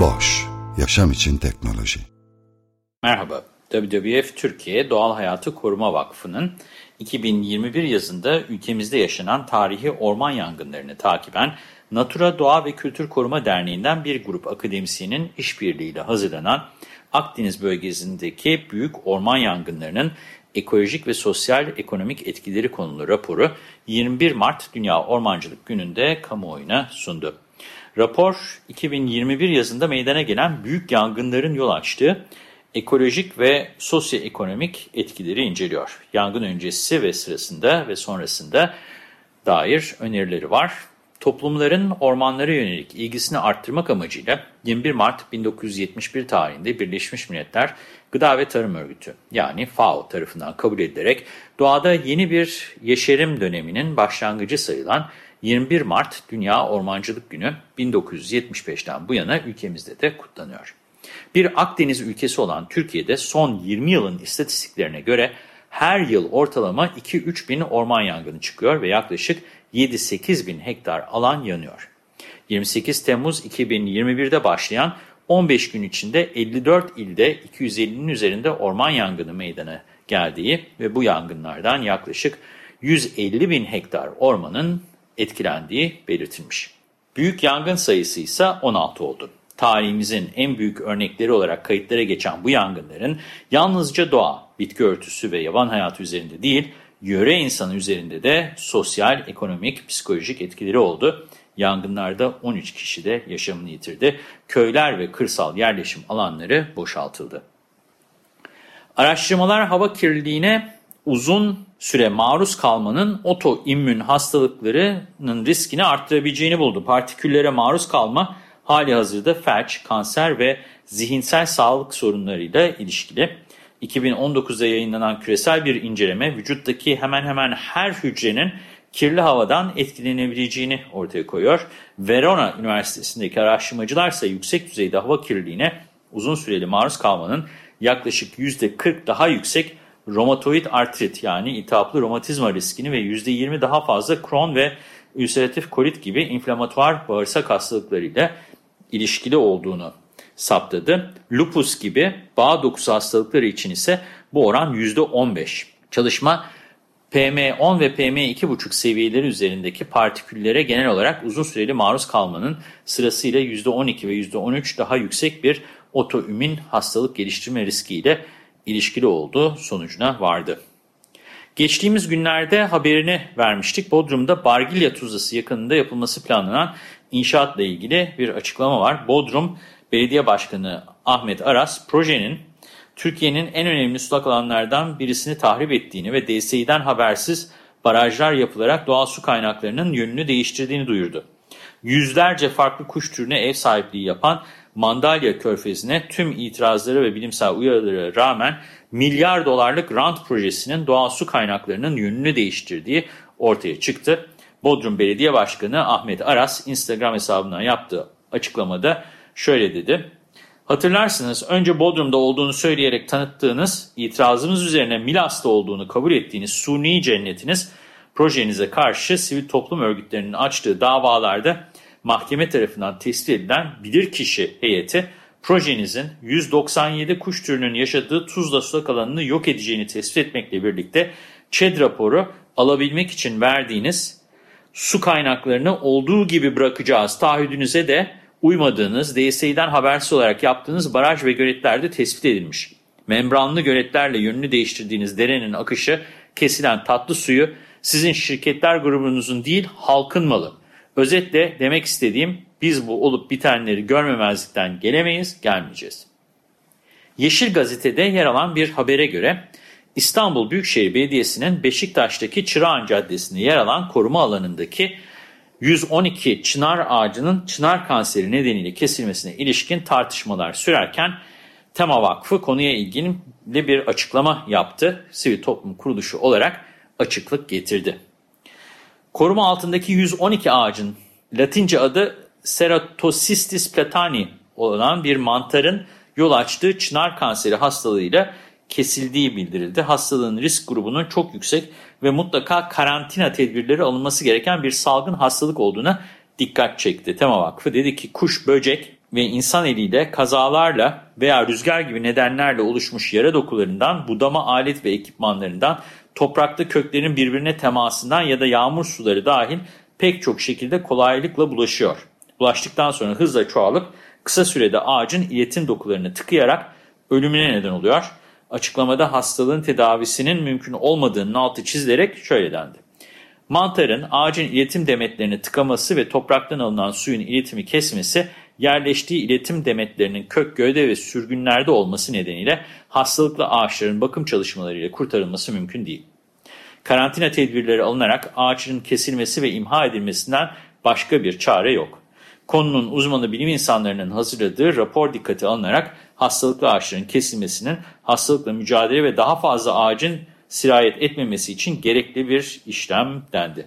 Bosch, yaşam için teknoloji. Merhaba, WWF Türkiye Doğal Hayatı Koruma Vakfı'nın 2021 yazında ülkemizde yaşanan tarihi orman yangınlarını takiben Natura Doğa ve Kültür Koruma Derneği'nden bir grup akademisyenin işbirliğiyle hazırlanan Akdeniz bölgesindeki büyük orman yangınlarının ekolojik ve sosyal ekonomik etkileri konulu raporu 21 Mart Dünya Ormancılık Günü'nde kamuoyuna sundu. Rapor 2021 yazında meydana gelen büyük yangınların yol açtığı ekolojik ve sosyoekonomik etkileri inceliyor. Yangın öncesi ve sırasında ve sonrasında dair önerileri var. Toplumların ormanlara yönelik ilgisini arttırmak amacıyla 21 Mart 1971 tarihinde Birleşmiş Milletler Gıda ve Tarım Örgütü yani FAO tarafından kabul edilerek doğada yeni bir yeşerim döneminin başlangıcı sayılan 21 Mart Dünya Ormancılık Günü 1975'ten bu yana ülkemizde de kutlanıyor. Bir Akdeniz ülkesi olan Türkiye'de son 20 yılın istatistiklerine göre her yıl ortalama 2-3 bin orman yangını çıkıyor ve yaklaşık 7-8 bin hektar alan yanıyor. 28 Temmuz 2021'de başlayan 15 gün içinde 54 ilde 250'nin üzerinde orman yangını meydana geldiği ve bu yangınlardan yaklaşık 150 bin hektar ormanın etkilendiği belirtilmiş. Büyük yangın sayısı ise 16 oldu. Tarihimizin en büyük örnekleri olarak kayıtlara geçen bu yangınların yalnızca doğa, bitki örtüsü ve yaban hayatı üzerinde değil, yöre insanı üzerinde de sosyal, ekonomik, psikolojik etkileri oldu. Yangınlarda 13 kişi de yaşamını yitirdi. Köyler ve kırsal yerleşim alanları boşaltıldı. Araştırmalar hava kirliliğine uzun süre maruz kalmanın otoimmün hastalıklarının riskini arttırabileceğini buldu. Partiküllere maruz kalma hali hazırda felç, kanser ve zihinsel sağlık sorunlarıyla ilişkili. 2019'da yayınlanan küresel bir inceleme vücuttaki hemen hemen her hücrenin kirli havadan etkilenebileceğini ortaya koyuyor. Verona Üniversitesi'ndeki araştırmacılar ise yüksek düzeyde hava kirliliğine uzun süreli maruz kalmanın yaklaşık %40 daha yüksek romatoid artrit yani iltihaplı romatizma riskini ve %20 daha fazla Crohn ve ülseratif kolit gibi inflamatuar bağırsak hastalıklarıyla ilişkili olduğunu saptadı. Lupus gibi bağ dokusu hastalıkları için ise bu oran %15. Çalışma PM10 ve PM2,5 seviyeleri üzerindeki partiküllere genel olarak uzun süreli maruz kalmanın sırasıyla %12 ve %13 daha yüksek bir otoimmün hastalık geliştirme riskiyle olduğu sonucuna vardı. Geçtiğimiz günlerde haberini vermiştik. Bodrum'da Bargilya Tuzlası yakınında yapılması planlanan inşaatla ilgili bir açıklama var. Bodrum Belediye Başkanı Ahmet Aras, projenin Türkiye'nin en önemli sulak alanlardan birisini tahrip ettiğini ve DSİ'den habersiz barajlar yapılarak doğal su kaynaklarının yönünü değiştirdiğini duyurdu. Yüzlerce farklı kuş türüne ev sahipliği yapan Mandalya Körfezi'ne tüm itirazları ve bilimsel uyarılara rağmen milyar dolarlık rant projesinin doğal su kaynaklarının yönünü değiştirdiği ortaya çıktı. Bodrum Belediye Başkanı Ahmet Aras Instagram hesabından yaptığı açıklamada şöyle dedi. Hatırlarsınız önce Bodrum'da olduğunu söyleyerek tanıttığınız, itirazımız üzerine Milas'ta olduğunu kabul ettiğiniz suni cennetiniz projenize karşı sivil toplum örgütlerinin açtığı davalarda mahkeme tarafından tespit edilen bilirkişi heyeti projenizin 197 kuş türünün yaşadığı Tuzla sulak alanını yok edeceğini tespit etmekle birlikte ÇED raporu alabilmek için verdiğiniz su kaynaklarını olduğu gibi bırakacağız taahhüdünüze de uymadığınız, DSİ'den habersiz olarak yaptığınız baraj ve göletlerde tespit edilmiş. Membranlı göletlerle yönünü değiştirdiğiniz derenin akışı kesilen tatlı suyu sizin şirketler grubunuzun değil halkın malı. Özetle demek istediğim biz bu olup bitenleri görmemezlikten gelemeyiz, gelmeyeceğiz. Yeşil Gazete'de yer alan bir habere göre İstanbul Büyükşehir Belediyesi'nin Beşiktaş'taki Çırağan Caddesi'nde yer alan koruma alanındaki 112 çınar ağacının çınar kanseri nedeniyle kesilmesine ilişkin tartışmalar sürerken Tema Vakfı konuya ilgili bir açıklama yaptı. Sivil toplum kuruluşu olarak açıklık getirdi. Koruma altındaki 112 ağacın Latince adı Ceratocystis platani olan bir mantarın yol açtığı çınar kanseri hastalığıyla kesildiği bildirildi. Hastalığın risk grubunun çok yüksek ve mutlaka karantina tedbirleri alınması gereken bir salgın hastalık olduğuna dikkat çekti. Tema Vakfı dedi ki kuş, böcek ve insan eliyle kazalarla veya rüzgar gibi nedenlerle oluşmuş yara dokularından, budama alet ve ekipmanlarından, toprakta köklerin birbirine temasından ya da yağmur suları dahil pek çok şekilde kolaylıkla bulaşıyor. Bulaştıktan sonra hızla çoğalıp kısa sürede ağacın iletim dokularını tıkayarak ölümüne neden oluyor. Açıklamada hastalığın tedavisinin mümkün olmadığının altı çizilerek şöyle dendi. Mantarın ağacın iletim demetlerini tıkaması ve topraktan alınan suyun iletimi kesmesi yerleştiği iletim demetlerinin kök, gövde ve sürgünlerde olması nedeniyle hastalıklı ağaçların bakım çalışmalarıyla kurtarılması mümkün değil. Karantina tedbirleri alınarak ağaçın kesilmesi ve imha edilmesinden başka bir çare yok. Konunun uzmanı bilim insanlarının hazırladığı rapor dikkate alınarak hastalıklı ağaçların kesilmesinin hastalıkla mücadele ve daha fazla ağacın sirayet etmemesi için gerekli bir işlem dendi.